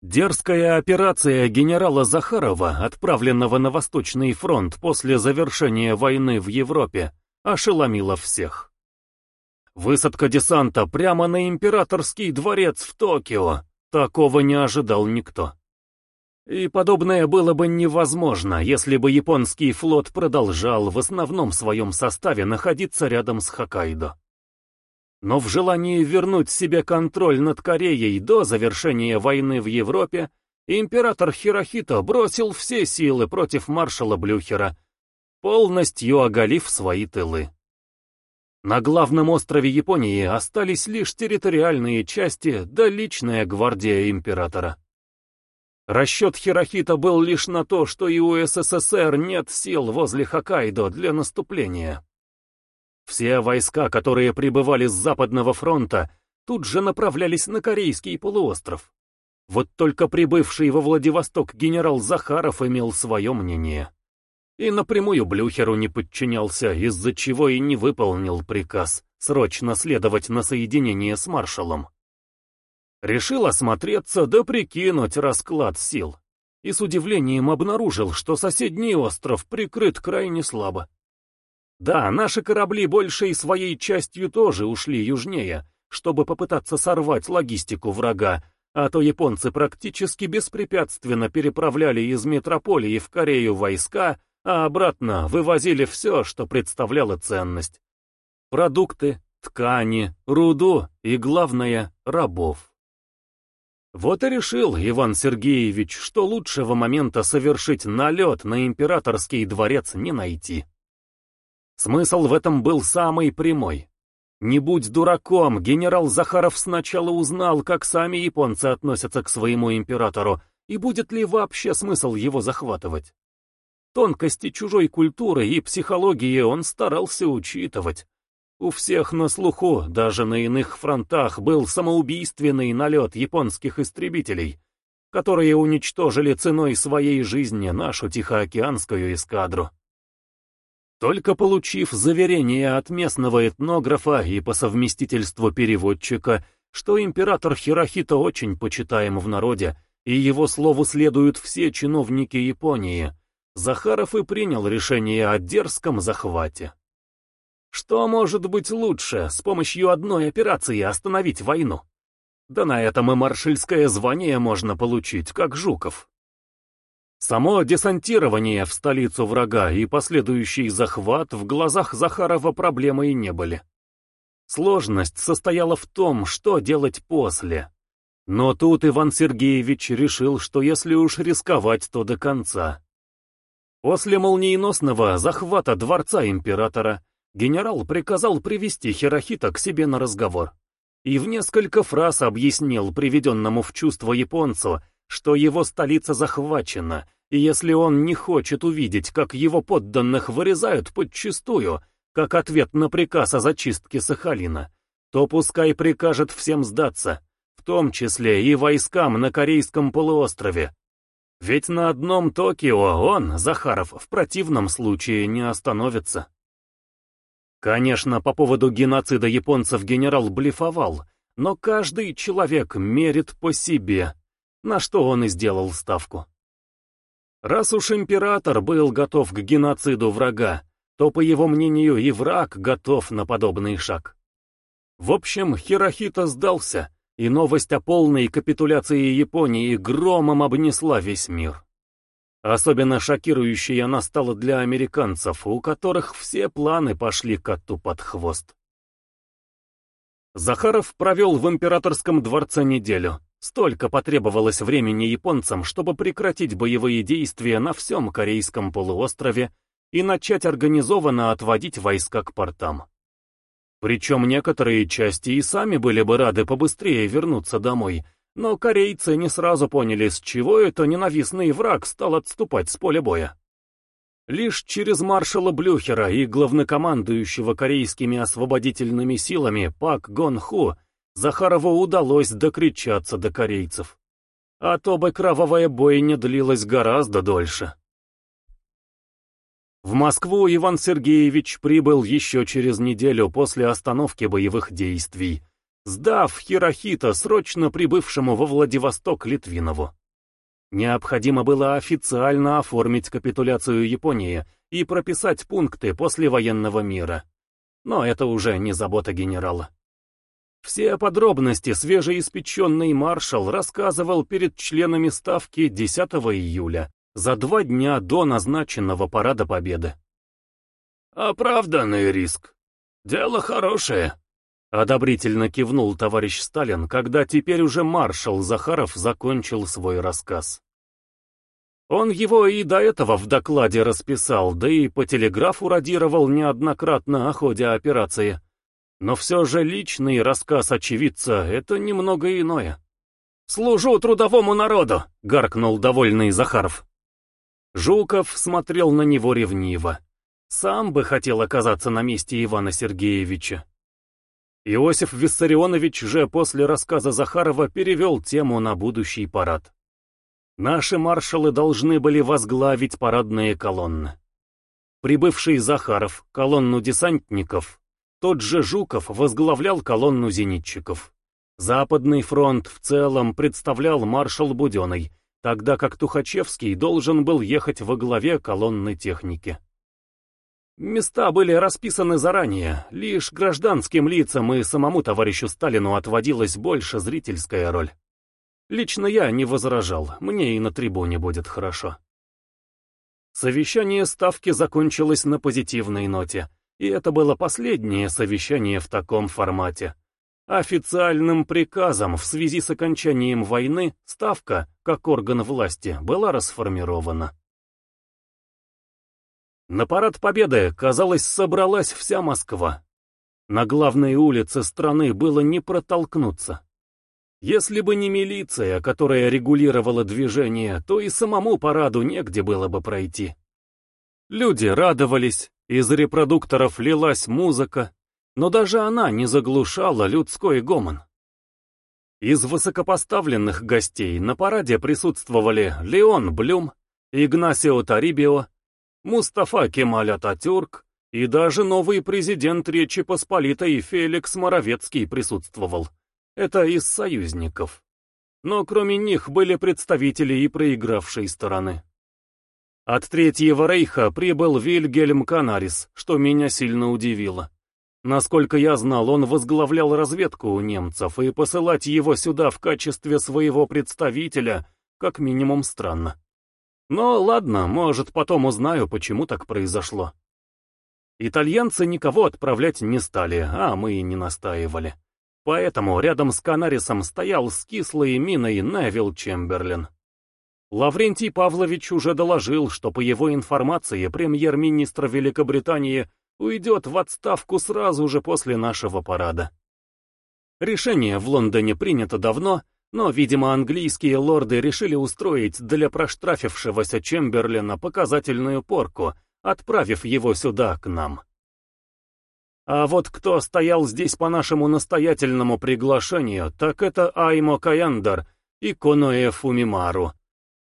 Дерзкая операция генерала Захарова, отправленного на Восточный фронт после завершения войны в Европе, ошеломила всех. Высадка десанта прямо на императорский дворец в Токио, такого не ожидал никто. И подобное было бы невозможно, если бы японский флот продолжал в основном своем составе находиться рядом с Хоккайдо. Но в желании вернуть себе контроль над Кореей до завершения войны в Европе, император Хирохито бросил все силы против маршала Блюхера, полностью оголив свои тылы. На главном острове Японии остались лишь территориальные части да личная гвардия императора. Расчет Хирохита был лишь на то, что и у СССР нет сил возле Хоккайдо для наступления. Все войска, которые прибывали с Западного фронта, тут же направлялись на Корейский полуостров. Вот только прибывший во Владивосток генерал Захаров имел свое мнение. И напрямую Блюхеру не подчинялся, из-за чего и не выполнил приказ срочно следовать на соединение с маршалом. Решил осмотреться да прикинуть расклад сил. И с удивлением обнаружил, что соседний остров прикрыт крайне слабо. Да, наши корабли большей своей частью тоже ушли южнее, чтобы попытаться сорвать логистику врага, а то японцы практически беспрепятственно переправляли из метрополии в Корею войска, а обратно вывозили все, что представляло ценность. Продукты, ткани, руду и, главное, рабов. Вот и решил Иван Сергеевич, что лучшего момента совершить налет на императорский дворец не найти. Смысл в этом был самый прямой. Не будь дураком, генерал Захаров сначала узнал, как сами японцы относятся к своему императору, и будет ли вообще смысл его захватывать. Тонкости чужой культуры и психологии он старался учитывать. У всех на слуху, даже на иных фронтах, был самоубийственный налет японских истребителей, которые уничтожили ценой своей жизни нашу Тихоокеанскую эскадру. Только получив заверение от местного этнографа и по совместительству переводчика, что император Хирохито очень почитаем в народе, и его слову следуют все чиновники Японии, Захаров и принял решение о дерзком захвате. Что может быть лучше, с помощью одной операции остановить войну? Да на этом и маршальское звание можно получить, как Жуков. Само десантирование в столицу врага и последующий захват в глазах Захарова проблемой не были. Сложность состояла в том, что делать после. Но тут Иван Сергеевич решил, что если уж рисковать, то до конца. После молниеносного захвата дворца императора генерал приказал привести Хирохита к себе на разговор и в несколько фраз объяснил приведенному в чувство японцу, что его столица захвачена, и если он не хочет увидеть, как его подданных вырезают подчистую, как ответ на приказ о зачистке Сахалина, то пускай прикажет всем сдаться, в том числе и войскам на Корейском полуострове. Ведь на одном Токио он, Захаров, в противном случае не остановится. Конечно, по поводу геноцида японцев генерал блефовал, но каждый человек мерит по себе, на что он и сделал ставку. Раз уж император был готов к геноциду врага, то, по его мнению, и враг готов на подобный шаг. В общем, Хирохито сдался, и новость о полной капитуляции Японии громом обнесла весь мир. Особенно шокирующей она стала для американцев, у которых все планы пошли коту под хвост. Захаров провел в императорском дворце неделю. Столько потребовалось времени японцам, чтобы прекратить боевые действия на всем Корейском полуострове и начать организованно отводить войска к портам. Причем некоторые части и сами были бы рады побыстрее вернуться домой, но корейцы не сразу поняли, с чего это ненавистный враг стал отступать с поля боя. Лишь через маршала Блюхера и главнокомандующего корейскими освободительными силами Пак Гон Ху Захарову удалось докричаться до корейцев. А то бы кровавая бойня длилась гораздо дольше. В Москву Иван Сергеевич прибыл еще через неделю после остановки боевых действий, сдав Хирохита срочно прибывшему во Владивосток Литвинову. Необходимо было официально оформить капитуляцию Японии и прописать пункты послевоенного мира. Но это уже не забота генерала. Все подробности свежеиспеченный маршал рассказывал перед членами Ставки 10 июля, за два дня до назначенного Парада Победы. «Оправданный риск. Дело хорошее», — одобрительно кивнул товарищ Сталин, когда теперь уже маршал Захаров закончил свой рассказ. Он его и до этого в докладе расписал, да и по телеграфу радировал неоднократно о ходе операции. Но все же личный рассказ очевидца — это немного иное. «Служу трудовому народу!» — гаркнул довольный Захаров. Жуков смотрел на него ревниво. Сам бы хотел оказаться на месте Ивана Сергеевича. Иосиф Виссарионович же после рассказа Захарова перевел тему на будущий парад. Наши маршалы должны были возглавить парадные колонны. Прибывший Захаров, колонну десантников, тот же Жуков возглавлял колонну зенитчиков. Западный фронт в целом представлял маршал Буденный, тогда как Тухачевский должен был ехать во главе колонны техники. Места были расписаны заранее, лишь гражданским лицам и самому товарищу Сталину отводилась больше зрительская роль. Лично я не возражал, мне и на трибуне будет хорошо. Совещание Ставки закончилось на позитивной ноте. И это было последнее совещание в таком формате. Официальным приказом в связи с окончанием войны Ставка, как орган власти, была расформирована. На парад Победы, казалось, собралась вся Москва. На главной улице страны было не протолкнуться. Если бы не милиция, которая регулировала движение, то и самому параду негде было бы пройти. Люди радовались, из репродукторов лилась музыка, но даже она не заглушала людской гомон. Из высокопоставленных гостей на параде присутствовали Леон Блюм, Игнасио Тарибио, Мустафа Кемаль Ататюрк и даже новый президент Речи Посполитой Феликс Моровецкий присутствовал. Это из союзников. Но кроме них были представители и проигравшей стороны. От Третьего Рейха прибыл Вильгельм Канарис, что меня сильно удивило. Насколько я знал, он возглавлял разведку у немцев, и посылать его сюда в качестве своего представителя как минимум странно. Но ладно, может потом узнаю, почему так произошло. Итальянцы никого отправлять не стали, а мы и не настаивали. Поэтому рядом с Канарисом стоял с кислой миной Невил Чемберлин. Лаврентий Павлович уже доложил, что по его информации премьер-министр Великобритании уйдет в отставку сразу же после нашего парада. Решение в Лондоне принято давно, но, видимо, английские лорды решили устроить для проштрафившегося Чемберлина показательную порку, отправив его сюда, к нам. А вот кто стоял здесь по нашему настоятельному приглашению, так это Аймо Каяндар и Коноэ Фумимару,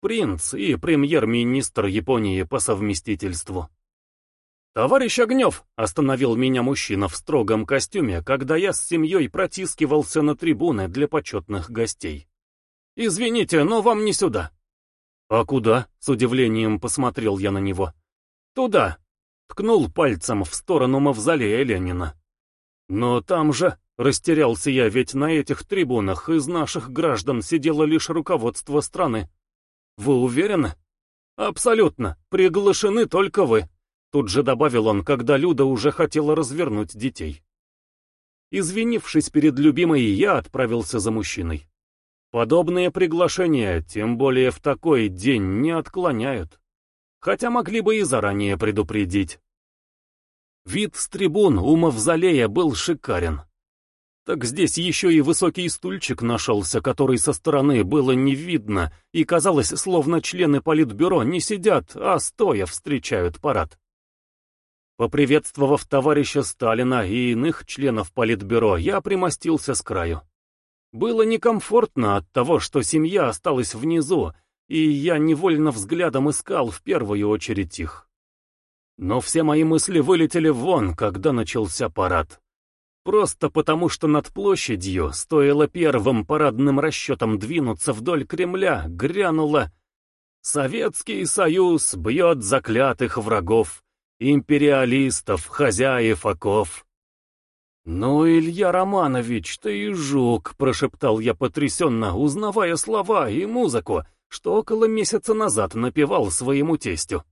принц и премьер-министр Японии по совместительству. «Товарищ Огнев!» — остановил меня мужчина в строгом костюме, когда я с семьей протискивался на трибуны для почетных гостей. «Извините, но вам не сюда». «А куда?» — с удивлением посмотрел я на него. «Туда!» — ткнул пальцем в сторону мавзолея Ленина. «Но там же...» — растерялся я, ведь на этих трибунах из наших граждан сидело лишь руководство страны. Вы уверены? Абсолютно. Приглашены только вы. Тут же добавил он, когда Люда уже хотела развернуть детей. Извинившись перед любимой, я отправился за мужчиной. Подобные приглашения, тем более в такой день, не отклоняют. Хотя могли бы и заранее предупредить. Вид с трибун у мавзолея был шикарен. Так здесь еще и высокий стульчик нашелся, который со стороны было не видно, и казалось, словно члены политбюро не сидят, а стоя встречают парад. Поприветствовав товарища Сталина и иных членов политбюро, я примостился с краю. Было некомфортно от того, что семья осталась внизу, и я невольно взглядом искал в первую очередь их. Но все мои мысли вылетели вон, когда начался парад. Просто потому, что над площадью, стоило первым парадным расчетом двинуться вдоль Кремля, грянуло «Советский Союз бьет заклятых врагов, империалистов, хозяев оков». «Ну, Илья Романович, ты и жук», — прошептал я потрясенно, узнавая слова и музыку, что около месяца назад напевал своему тестю.